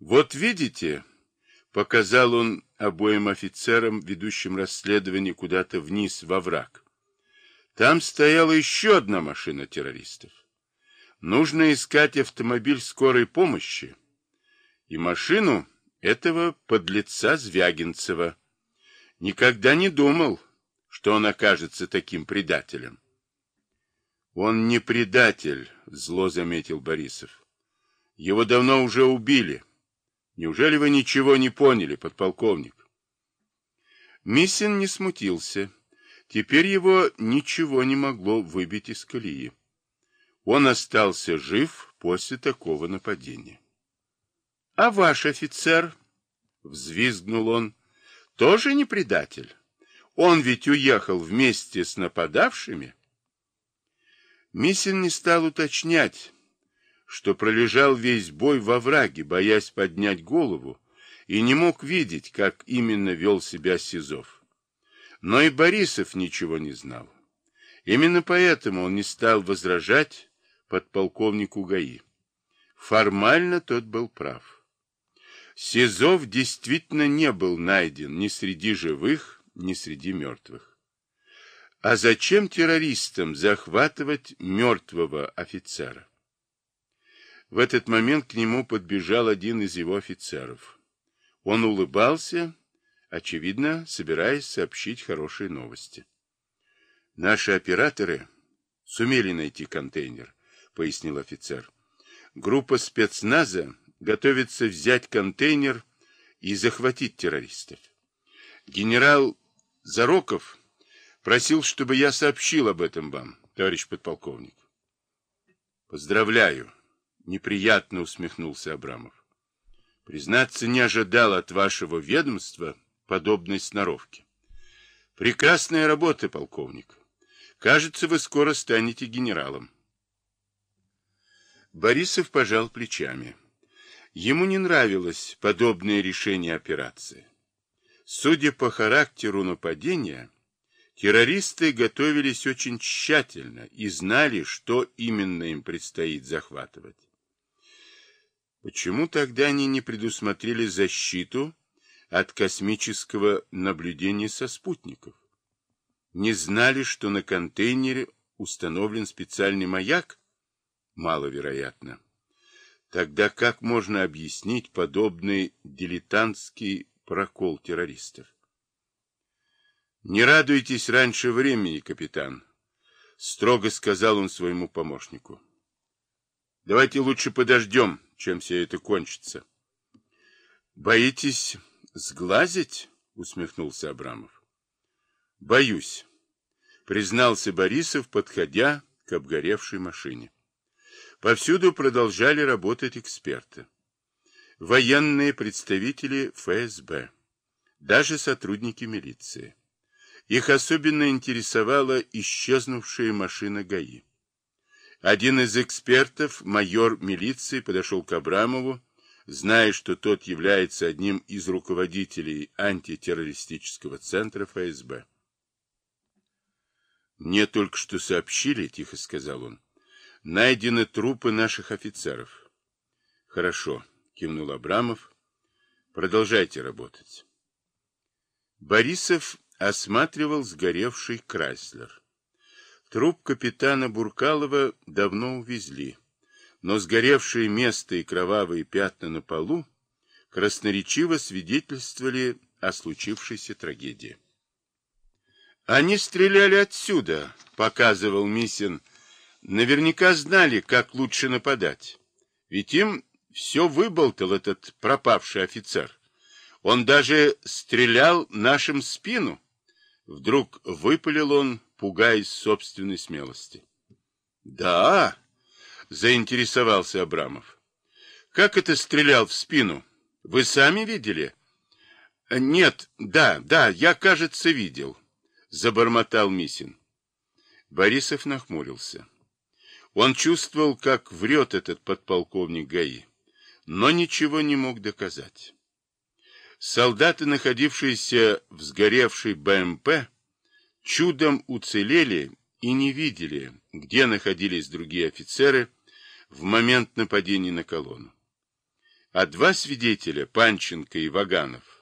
Вот видите, показал он обоим офицерам, ведущим расследование куда-то вниз во враг. Там стояла еще одна машина террористов. Нужно искать автомобиль скорой помощи и машину этого подлеца Звягинцева. Никогда не думал, что он окажется таким предателем. Он не предатель, зло заметил Борисов. Его давно уже убили. Неужели вы ничего не поняли, подполковник? Миссин не смутился. Теперь его ничего не могло выбить из колеи. Он остался жив после такого нападения. — А ваш офицер, — взвизгнул он, — тоже не предатель? Он ведь уехал вместе с нападавшими. Миссин не стал уточнять, что пролежал весь бой во враге, боясь поднять голову, и не мог видеть, как именно вел себя Сизов. Но и Борисов ничего не знал. Именно поэтому он не стал возражать подполковнику ГАИ. Формально тот был прав. Сизов действительно не был найден ни среди живых, ни среди мертвых. А зачем террористам захватывать мертвого офицера? В этот момент к нему подбежал один из его офицеров. Он улыбался, очевидно, собираясь сообщить хорошие новости. Наши операторы сумели найти контейнер, пояснил офицер. Группа спецназа готовится взять контейнер и захватить террористов. Генерал Зароков просил, чтобы я сообщил об этом вам, товарищ подполковник. Поздравляю, неприятно усмехнулся Абрамов. Признаться, не ожидал от вашего ведомства подобной сноровки. Прекрасная работа, полковник. Кажется, вы скоро станете генералом. Борисов пожал плечами. Ему не нравилось подобное решение операции. Судя по характеру нападения, террористы готовились очень тщательно и знали, что именно им предстоит захватывать. Почему тогда они не предусмотрели защиту от космического наблюдения со спутников? Не знали, что на контейнере установлен специальный маяк? Маловероятно. Тогда как можно объяснить подобный дилетантский прокол террористов? Не радуйтесь раньше времени, капитан, строго сказал он своему помощнику. Давайте лучше подождем, чем все это кончится. Боитесь сглазить? Усмехнулся Абрамов. Боюсь, признался Борисов, подходя к обгоревшей машине. Повсюду продолжали работать эксперты. Военные представители ФСБ, даже сотрудники милиции. Их особенно интересовала исчезнувшая машина ГАИ. Один из экспертов, майор милиции, подошел к Абрамову, зная, что тот является одним из руководителей антитеррористического центра ФСБ. «Мне только что сообщили, — тихо сказал он, — найдены трупы наших офицеров». «Хорошо», — кивнул Абрамов, — «продолжайте работать». Борисов осматривал сгоревший Крайслер. Труп капитана Буркалова давно увезли, но сгоревшее место и кровавые пятна на полу красноречиво свидетельствовали о случившейся трагедии. «Они стреляли отсюда», — показывал Мисин. «Наверняка знали, как лучше нападать. Ведь им все выболтал этот пропавший офицер. Он даже стрелял нашим спину». Вдруг выпалил он, пугаясь собственной смелости. «Да!» — заинтересовался Абрамов. «Как это стрелял в спину? Вы сами видели?» «Нет, да, да, я, кажется, видел», — забормотал Мисин. Борисов нахмурился. Он чувствовал, как врет этот подполковник ГАИ, но ничего не мог доказать. Солдаты, находившиеся в сгоревшей БМП, чудом уцелели и не видели, где находились другие офицеры в момент нападения на колонну. а два свидетеля, Панченко и Ваганов,